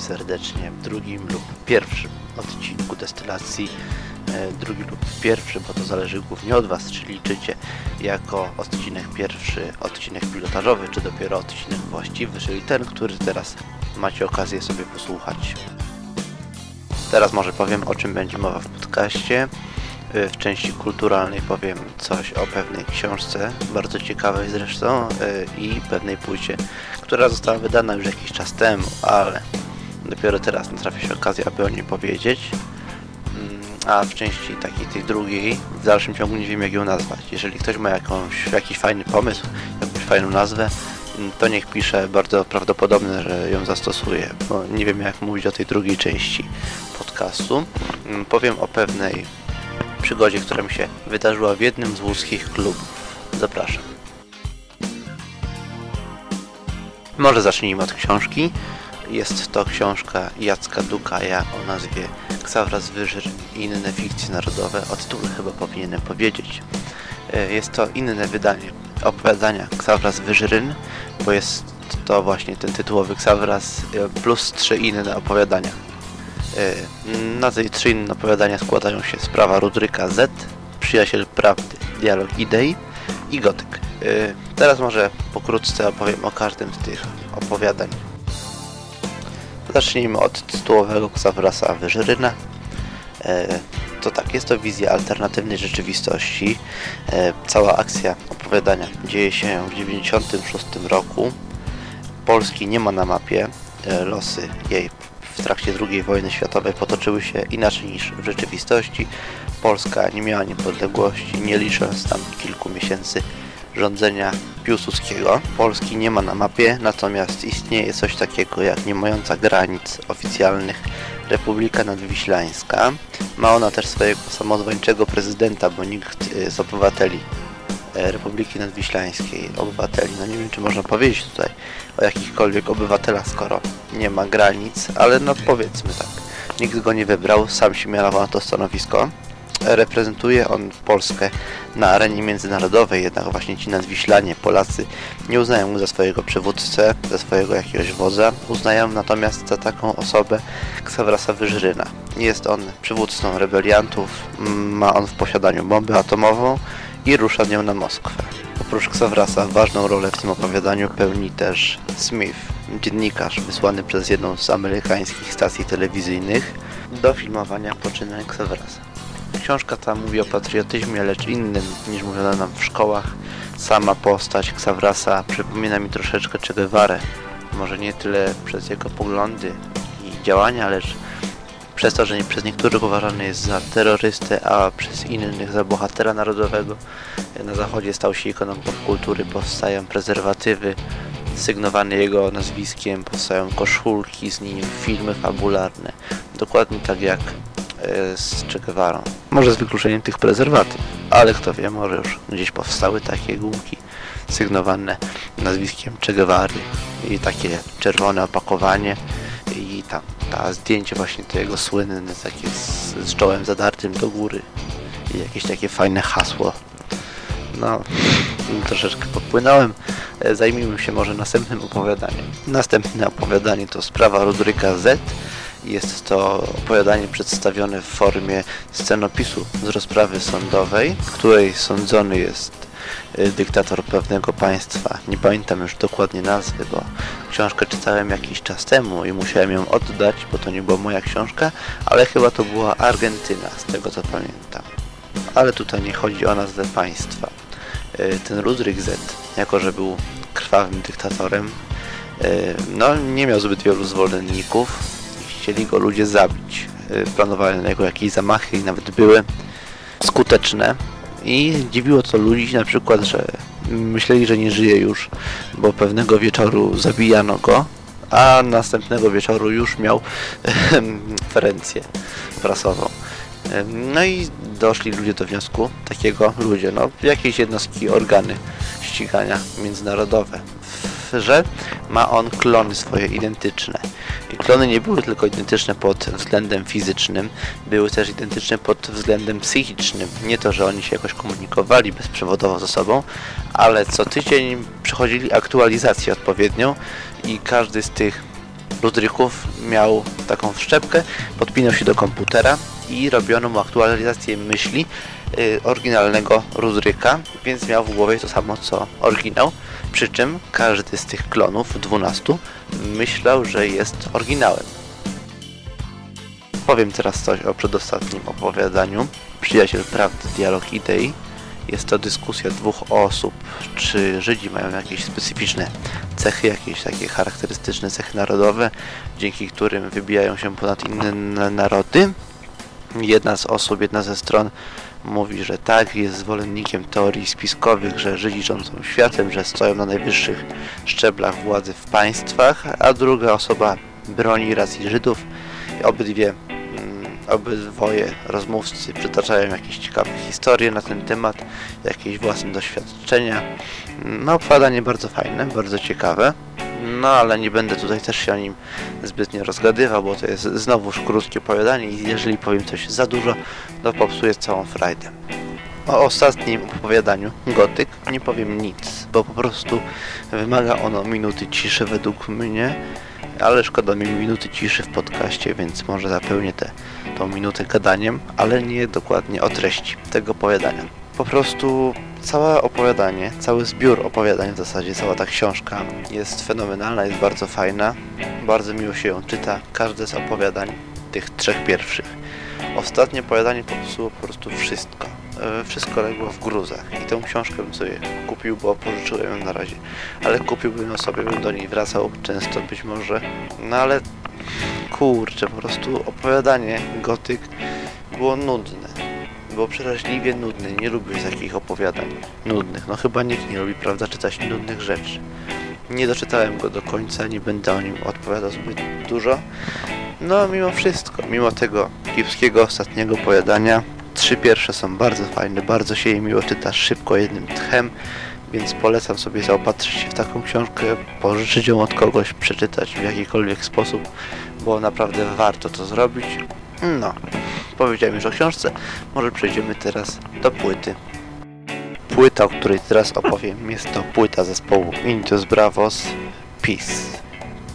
serdecznie w drugim lub pierwszym odcinku destylacji. E, drugi lub pierwszy, bo to zależy głównie od Was, czy liczycie jako odcinek pierwszy, odcinek pilotażowy, czy dopiero odcinek właściwy, czyli ten, który teraz macie okazję sobie posłuchać. Teraz może powiem o czym będzie mowa w podcaście. E, w części kulturalnej powiem coś o pewnej książce, bardzo ciekawej zresztą, e, i pewnej płycie, która została wydana już jakiś czas temu, ale dopiero teraz natrafia się okazja, aby o niej powiedzieć. Mm, a w części takiej tej drugiej, w dalszym ciągu nie wiem jak ją nazwać. Jeżeli ktoś ma jakąś, jakiś fajny pomysł, jakąś fajną nazwę, mm, to niech pisze, bardzo prawdopodobne, że ją zastosuję, bo nie wiem jak mówić o tej drugiej części podcastu. Mm, powiem o pewnej przygodzie, która mi się wydarzyła w jednym z łódzkich klubów. Zapraszam. Może zacznijmy od książki. Jest to książka Jacka Dukaja o nazwie Ksawras Wyżyn i inne fikcje narodowe. O tytule chyba powinienem powiedzieć. E, jest to inne wydanie opowiadania Ksawras Wyżryn, bo jest to właśnie ten tytułowy Ksawras e, plus trzy inne opowiadania. E, na tej trzy inne opowiadania składają się Sprawa Rudryka Z, Przyjaciel Prawdy, Dialog Idei i Gotyk. Teraz może pokrótce opowiem o każdym z tych opowiadań. Zacznijmy od tytułowego Xavrasa Wyżeryna. E, to tak, jest to wizja alternatywnej rzeczywistości. E, cała akcja opowiadania dzieje się w 1996 roku. Polski nie ma na mapie. E, losy jej w trakcie II wojny światowej potoczyły się inaczej niż w rzeczywistości. Polska nie miała niepodległości, nie licząc tam kilku miesięcy rządzenia Piłsudskiego. Polski nie ma na mapie, natomiast istnieje coś takiego jak nie mająca granic oficjalnych Republika Nadwiślańska. Ma ona też swojego samozwańczego prezydenta, bo nikt y, z obywateli e, Republiki Nadwiślańskiej, obywateli, no nie wiem czy można powiedzieć tutaj o jakichkolwiek obywatelach, skoro nie ma granic, ale no powiedzmy tak, nikt go nie wybrał, sam się mianował na to stanowisko. Reprezentuje on Polskę na arenie międzynarodowej, jednak właśnie ci nadwiślanie, Polacy, nie uznają go za swojego przywódcę, za swojego jakiegoś wodza, uznają natomiast za taką osobę Ksavrasa Wyżryna. Jest on przywódcą rebeliantów, ma on w posiadaniu bombę atomową i rusza nią na Moskwę. Oprócz Ksavrasa ważną rolę w tym opowiadaniu pełni też Smith, dziennikarz wysłany przez jedną z amerykańskich stacji telewizyjnych do filmowania poczynań Ksavrasa. Książka ta mówi o patriotyzmie, lecz innym niż mówiono nam w szkołach. Sama postać Ksavrasa przypomina mi troszeczkę Che. Może nie tyle przez jego poglądy i działania, lecz przez to, że nie przez niektórych uważany jest za terrorystę, a przez innych za bohatera narodowego. Na zachodzie stał się ikoną popkultury, powstają prezerwatywy sygnowane jego nazwiskiem, powstają koszulki z nim, filmy fabularne. Dokładnie tak jak z Che. Może z wykluczeniem tych prezerwatyw, ale kto wie, może już gdzieś powstały takie gumki sygnowane nazwiskiem Che Guevary i takie czerwone opakowanie i tam ta zdjęcie właśnie tego słynne takie z, z czołem zadartym do góry i jakieś takie fajne hasło. No, troszeczkę popłynąłem. E, zajmijmy się może następnym opowiadaniem. Następne opowiadanie to sprawa Rudryka Z jest to opowiadanie przedstawione w formie scenopisu z rozprawy sądowej, w której sądzony jest y, dyktator pewnego państwa. Nie pamiętam już dokładnie nazwy, bo książkę czytałem jakiś czas temu i musiałem ją oddać, bo to nie była moja książka, ale chyba to była Argentyna, z tego co pamiętam. Ale tutaj nie chodzi o nazwę państwa. Y, ten Rudryk Z, jako że był krwawym dyktatorem, y, no nie miał zbyt wielu zwolenników, chcieli go ludzie zabić. Y, planowali na niego jakieś zamachy i nawet były skuteczne. I dziwiło to ludzi na przykład, że myśleli, że nie żyje już, bo pewnego wieczoru zabijano go, a następnego wieczoru już miał konferencję prasową. No i doszli ludzie do wniosku, takiego ludzie, no jakieś jednostki, organy ścigania międzynarodowe, że ma on klony swoje identyczne. I klony nie były tylko identyczne pod względem fizycznym, były też identyczne pod względem psychicznym. Nie to, że oni się jakoś komunikowali bezprzewodowo ze sobą, ale co tydzień przechodzili aktualizację odpowiednią i każdy z tych Ludryków miał taką wszczepkę, podpinał się do komputera i robiono mu aktualizację myśli oryginalnego Rudryka, więc miał w głowie to samo co oryginał, przy czym każdy z tych klonów, 12, myślał, że jest oryginałem. Powiem teraz coś o przedostatnim opowiadaniu. Przyjaciel Prawdy, Dialog Idei. Jest to dyskusja dwóch osób, czy Żydzi mają jakieś specyficzne cechy, jakieś takie charakterystyczne cechy narodowe, dzięki którym wybijają się ponad inne narody. Jedna z osób, jedna ze stron mówi, że tak, jest zwolennikiem teorii spiskowych, że Żydzi rządzą światem, że stoją na najwyższych szczeblach władzy w państwach, a druga osoba broni racji Żydów. Obydwie obydwoje rozmówcy przytaczają jakieś ciekawe historie na ten temat, jakieś własne doświadczenia. No, opowiadanie bardzo fajne, bardzo ciekawe. No, ale nie będę tutaj też się o nim zbytnio rozgadywał, bo to jest znowuż krótkie opowiadanie i jeżeli powiem coś za dużo, to popsuję całą frajdę. O ostatnim opowiadaniu, Gotyk, nie powiem nic, bo po prostu wymaga ono minuty ciszy według mnie ale szkoda mi minuty ciszy w podcaście, więc może zapełnię tę minutę gadaniem, ale nie dokładnie o treści tego opowiadania. Po prostu całe opowiadanie, cały zbiór opowiadań w zasadzie, cała ta książka jest fenomenalna, jest bardzo fajna, bardzo miło się ją czyta, każde z opowiadań, tych trzech pierwszych. Ostatnie opowiadanie popsuło po prostu wszystko. E, wszystko legło w gruzach. I tą książkę bym sobie kupił, bo pożyczyłem ją na razie, ale kupiłbym ją sobie, bym do niej wracał często być może, no ale kurczę, po prostu opowiadanie gotyk było nudne, było przeraźliwie nudne, nie lubię takich opowiadań nudnych, no chyba nikt nie lubi, prawda, czytać nudnych rzeczy. Nie doczytałem go do końca, nie będę o nim odpowiadał zbyt dużo. No, mimo wszystko, mimo tego kiepskiego ostatniego opowiadania, Trzy pierwsze są bardzo fajne, bardzo się je miło czyta szybko, jednym tchem, więc polecam sobie zaopatrzyć się w taką książkę, pożyczyć ją od kogoś, przeczytać w jakikolwiek sposób, bo naprawdę warto to zrobić. No, powiedziałem już o książce, może przejdziemy teraz do płyty. Płyta, o której teraz opowiem, jest to płyta zespołu Indios Bravos Peace.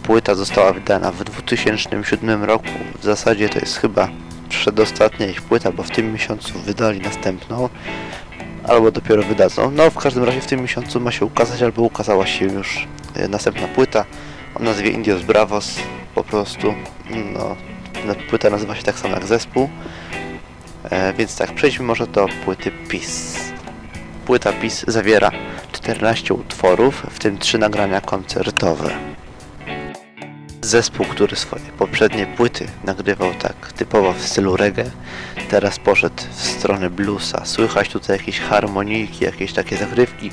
Płyta została wydana w 2007 roku, w zasadzie to jest chyba przedostatnia ich płyta, bo w tym miesiącu wydali następną, albo dopiero wydadzą. No, w każdym razie w tym miesiącu ma się ukazać, albo ukazała się już e, następna płyta o nazwie Indios Bravos. Po prostu, no, płyta nazywa się tak samo jak zespół. E, więc tak, przejdźmy może do płyty Peace. Płyta Peace zawiera 14 utworów, w tym 3 nagrania koncertowe. Zespół, który swoje poprzednie płyty nagrywał tak typowo w stylu reggae, teraz poszedł w stronę bluesa. Słychać tutaj jakieś harmonijki, jakieś takie zagrywki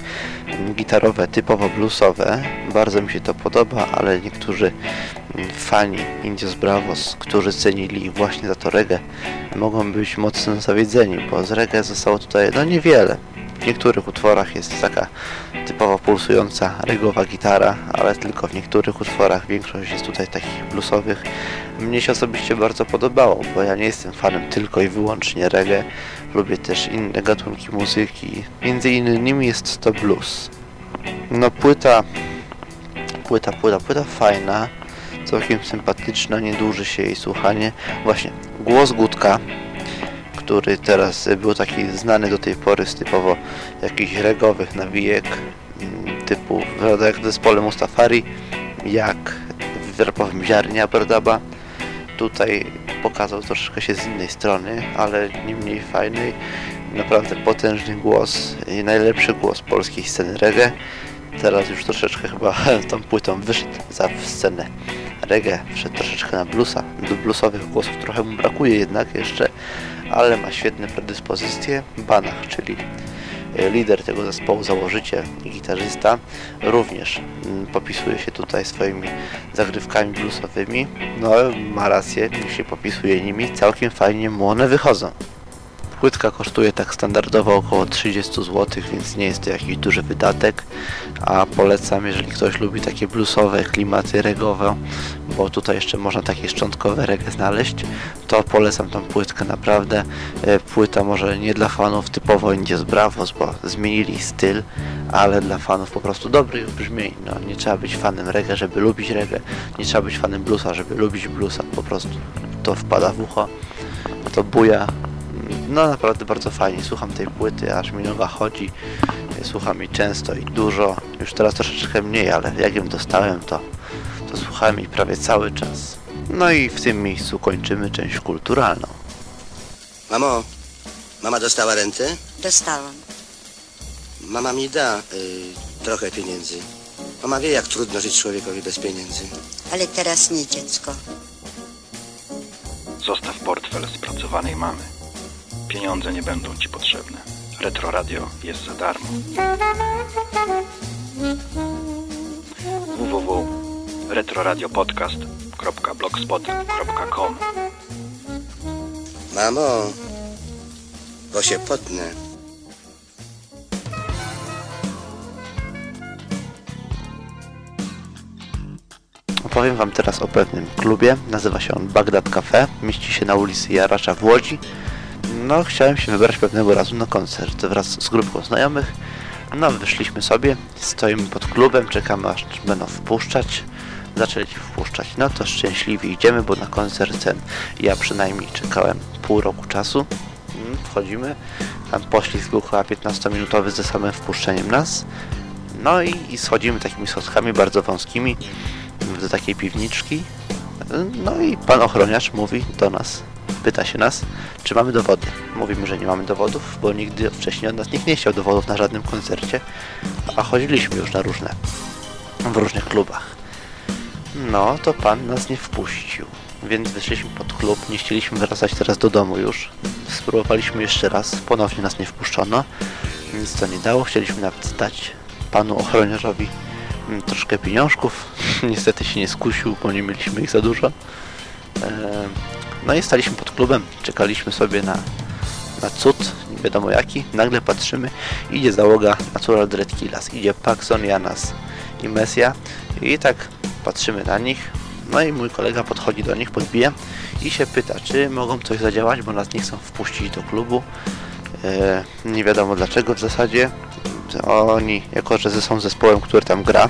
gitarowe typowo bluesowe. Bardzo mi się to podoba, ale niektórzy fani Indios Bravos, którzy cenili właśnie za to reggae, mogą być mocno zawiedzeni, bo z reggae zostało tutaj no niewiele. W niektórych utworach jest taka typowo pulsująca regowa gitara, ale tylko w niektórych utworach. Większość jest tutaj takich bluesowych. Mnie się osobiście bardzo podobało, bo ja nie jestem fanem tylko i wyłącznie reggae. Lubię też inne gatunki muzyki. Między innymi jest to blues. No płyta, płyta, płyta, płyta fajna, całkiem sympatyczna, nie się jej słuchanie. Właśnie, głos Gutka który teraz był taki znany do tej pory z typowo jakichś regowych nawijek typu jak w zespole Mustafari, jak w rapowym ziarnie Aberdaba. Tutaj pokazał troszeczkę się z innej strony, ale nie mniej fajnej. Naprawdę potężny głos i najlepszy głos polskiej sceny reggae. Teraz już troszeczkę chyba tą płytą wyszedł za scenę reggae, wszedł troszeczkę na bluesa. Do bluesowych głosów trochę mu brakuje jednak jeszcze, ale ma świetne predyspozycje. Banach, czyli e, lider tego zespołu, założyciel i gitarzysta, również mm, popisuje się tutaj swoimi zagrywkami bluesowymi. No, ma rację, niech się popisuje nimi, całkiem fajnie mu one wychodzą. Płytka kosztuje tak standardowo około 30 zł, więc nie jest to jakiś duży wydatek, a polecam, jeżeli ktoś lubi takie bluesowe klimaty regowe, bo tutaj jeszcze można takie szczątkowe reggae znaleźć, to polecam tą płytkę naprawdę. E, płyta może nie dla fanów typowo Indies Bravos, bo zmienili styl, ale dla fanów po prostu dobrych brzmień. No, nie trzeba być fanem reggae, żeby lubić reggae, nie trzeba być fanem bluesa, żeby lubić bluesa, po prostu to wpada w ucho, to buja. No naprawdę bardzo fajnie, słucham tej płyty, aż mi noga chodzi, słucham jej często i dużo, już teraz troszeczkę mniej, ale jak ją dostałem, to, to słuchałem jej prawie cały czas. No i w tym miejscu kończymy część kulturalną. Mamo, mama dostała rentę? Dostałam. Mama mi da y, trochę pieniędzy. Mama wie, jak trudno żyć człowiekowi bez pieniędzy. Ale teraz nie dziecko. Zostaw portfel spracowanej mamy. Pieniądze nie będą ci potrzebne. Retro Radio jest za darmo. www.retroradiopodcast.blogspot.com Mamo, bo się potnę. Opowiem Wam teraz o pewnym klubie. Nazywa się on Bagdad Cafe. Mieści się na ulicy Jaracza w Łodzi. No, chciałem się wybrać pewnego razu na koncert wraz z grupą znajomych. No, wyszliśmy sobie, stoimy pod klubem, czekamy aż będą wpuszczać. Zaczęli wpuszczać. No to szczęśliwie idziemy, bo na koncert ten ja przynajmniej czekałem pół roku czasu. Mm, Wchodzimy. Tam poślizg był chyba 15-minutowy ze samym wpuszczeniem nas. No i, i schodzimy takimi schodkami bardzo wąskimi do takiej piwniczki. No i pan ochroniarz mówi do nas, pyta się nas, czy mamy dowody. Mówimy, że nie mamy dowodów, bo nigdy wcześniej od nas nikt nie chciał dowodów na żadnym koncercie, a chodziliśmy już na różne, w różnych klubach. No, to pan nas nie wpuścił, więc wyszliśmy pod klub, nie chcieliśmy wracać teraz do domu już. Spróbowaliśmy jeszcze raz, ponownie nas nie wpuszczono, nic to nie dało, chcieliśmy nawet dać panu ochroniarzowi mm, troszkę pieniążków. Niestety się nie skusił, bo nie mieliśmy ich za dużo. Eee, No i staliśmy pod klubem, czekaliśmy sobie na, na cud, nie wiadomo jaki. Nagle patrzymy, idzie załoga Natural Dread Killers, idzie Paxson, Janas i Mesja i tak patrzymy na nich. No i mój kolega podchodzi do nich, podbija i się pyta, czy mogą coś zadziałać, bo nas nie chcą wpuścić do klubu. E, nie wiadomo dlaczego w zasadzie. Oni, jako że są zespołem, który tam gra,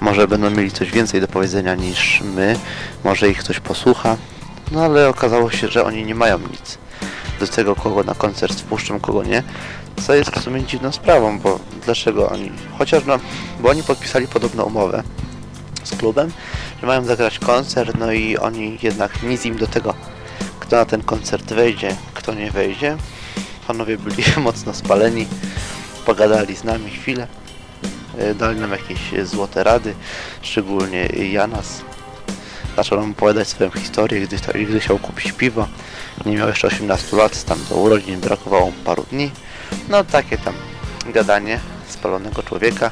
może będą mieli coś więcej do powiedzenia niż my, może ich ktoś posłucha. No ale okazało się, że oni nie mają nic do tego, kogo na koncert wpuszczą, kogo nie. Co jest w sumie dziwną sprawą, bo dlaczego oni? Chociaż no, bo oni podpisali podobną umowę z klubem, że mają zagrać koncert, no i oni jednak nic im do tego, kto na ten koncert wejdzie, kto nie wejdzie. Panowie byli mocno spaleni, pogadali z nami chwilę, e, dali nam jakieś złote rady, szczególnie Janas. Zaczął nam opowiadać swoją historię, gdy, gdy chciał kupić piwo. Nie miał jeszcze 18 lat, tam do urodzin brakowało mu paru dni. No takie tam gadanie spalonego człowieka.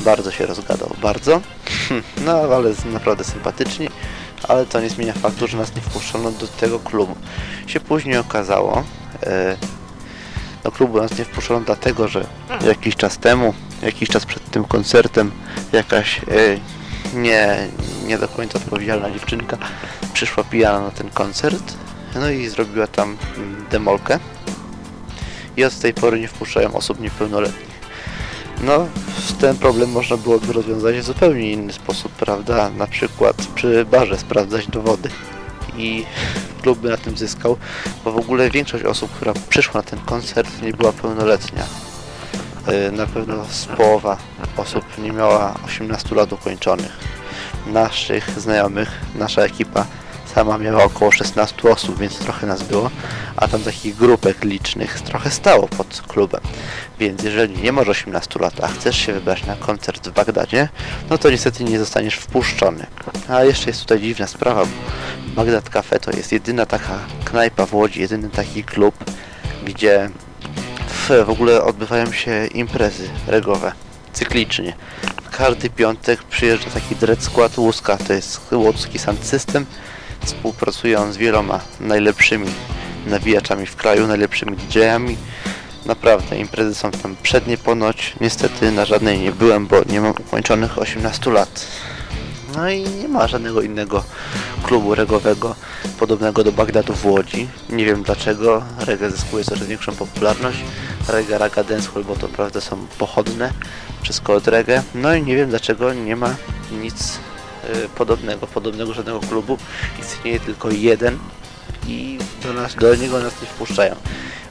Bardzo się rozgadał, bardzo. No ale naprawdę sympatyczni, ale to nie zmienia faktu, że nas nie wpuszczono do tego klubu. Się później okazało, e, do klubu nas nie wpuszczono dlatego, że jakiś czas temu, jakiś czas przed tym koncertem jakaś e, nie, nie do końca odpowiedzialna dziewczynka przyszła pijana na ten koncert, no i zrobiła tam mm, demolkę i od tej pory nie wpuszczają osób niepełnoletnich. No, ten problem można byłoby rozwiązać w zupełnie inny sposób, prawda? Na przykład przy barze sprawdzać dowody i klub by na tym zyskał, bo w ogóle większość osób, która przyszła na ten koncert nie była pełnoletnia. Yy, Na pewno z połowa osób nie miała 18 lat ukończonych. Naszych znajomych, nasza ekipa sama miała około 16 osób, więc trochę nas było, a tam takich grupek licznych trochę stało pod klubem. Więc jeżeli nie masz 18 lat, a chcesz się wybrać na koncert w Bagdadzie, no to niestety nie zostaniesz wpuszczony. A jeszcze jest tutaj dziwna sprawa, bo Bagdad Cafe to jest jedyna taka knajpa w Łodzi, jedyny taki klub, gdzie w, ogóle odbywają się imprezy regowe, cyklicznie. Każdy piątek przyjeżdża taki dread skład Łuska, to jest łódzki sound system. Współpracują z wieloma najlepszymi nawijaczami w kraju, najlepszymi DJ-ami. Naprawdę, imprezy są tam przednie ponoć. Niestety na żadnej nie byłem, bo nie mam ukończonych 18 lat. No i nie ma żadnego innego klubu regowego podobnego do Bagdadu w Łodzi. Nie wiem dlaczego. Reggae zyskuje coraz większą popularność. Reggae, raga, dancehall, bo to prawda są pochodne. Wszystko od reggae. No i nie wiem dlaczego nie ma nic y, podobnego, podobnego żadnego klubu. Istnieje tylko jeden i do, nas, do niego nas nie wpuszczają.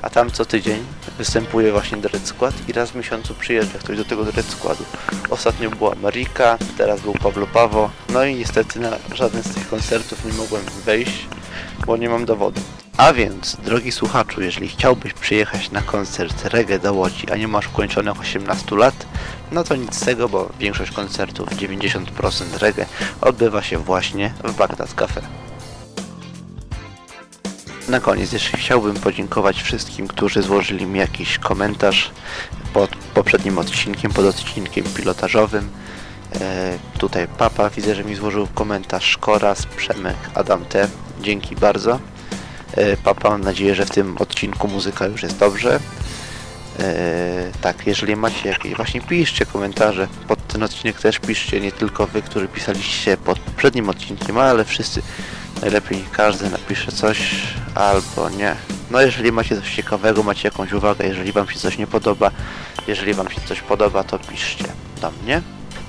A tam co tydzień występuje właśnie Dread Skład i raz w miesiącu przyjeżdża ktoś do tego Dread Składu. Ostatnio była Marika, teraz był Pablo Pawo, no i niestety na żaden z tych koncertów nie mogłem wejść, bo nie mam dowodu. A więc, drogi słuchaczu, jeżeli chciałbyś przyjechać na koncert reggae do Łodzi, a nie masz ukończonych 18 lat, no to nic z tego, bo większość koncertów, 90% reggae, odbywa się właśnie w Bagdad Cafe. Na koniec jeszcze chciałbym podziękować wszystkim, którzy złożyli mi jakiś komentarz pod poprzednim odcinkiem, pod odcinkiem pilotażowym. E, tutaj Papa widzę, że mi złożył komentarz, Szkoras, Przemek, Adam T. Dzięki bardzo. E, Papa, mam nadzieję, że w tym odcinku muzyka już jest dobrze. E, tak, jeżeli macie jakieś, właśnie piszcie komentarze pod ten odcinek też piszcie, nie tylko wy, którzy pisaliście pod poprzednim odcinkiem, ale wszyscy. Najlepiej każdy napisze coś albo nie. No jeżeli macie coś ciekawego, macie jakąś uwagę, jeżeli wam się coś nie podoba, jeżeli wam się coś podoba, to piszcie do mnie.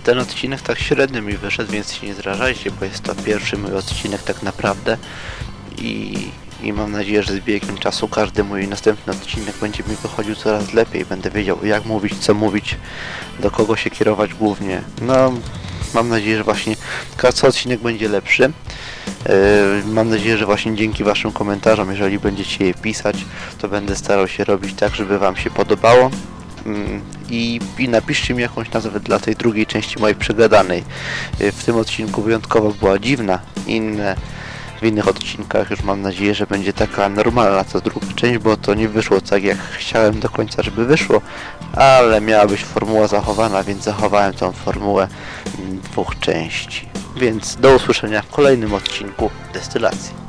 Ten odcinek tak średnio mi wyszedł, więc się nie zrażajcie, bo jest to pierwszy mój odcinek tak naprawdę i, i mam nadzieję, że z biegiem czasu każdy mój następny odcinek będzie mi wychodził coraz lepiej. Będę wiedział jak mówić, co mówić, do kogo się kierować głównie. No, mam nadzieję, że właśnie co odcinek będzie lepszy. Yy, Mam nadzieję, że właśnie dzięki Waszym komentarzom, jeżeli będziecie je pisać, to będę starał się robić tak, żeby Wam się podobało. Mm, I, I napiszcie mi jakąś nazwę dla tej drugiej części mojej przegadanej. Yy, W tym odcinku wyjątkowo była dziwna, inne w innych odcinkach już mam nadzieję, że będzie taka normalna ta druga część, bo to nie wyszło tak jak chciałem do końca, żeby wyszło, ale miała być formuła zachowana, więc zachowałem tą formułę mm, dwóch części. Więc do usłyszenia w kolejnym odcinku destylacji.